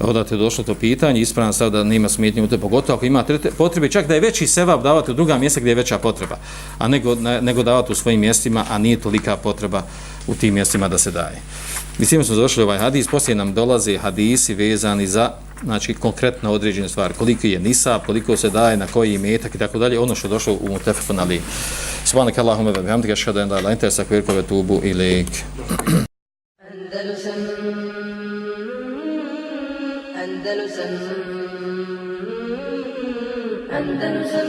Odate došlo to pitanje, ispravno stav da nema smetnje u te, pogotovo ako ima potrebe, čak da je veći sevap davati u druga mjesta gdje je veća potreba, a nego, ne, nego davati u svojim mjestima, a nije tolika potreba u tim mjestima da se daje. Mislim smo završili ovaj hadis, poslije nam dolaze hadisi vezani za znači konkretno određene stvari, koliko je nisa, koliko se daje, na koji imetak i tako dalje, ono što je došlo u mutefeku na li. Subhanak Allahumma wa bihamdika ashhadu an la ilaha illa anta astaghfiruka wa atubu ilaik. Andalus'a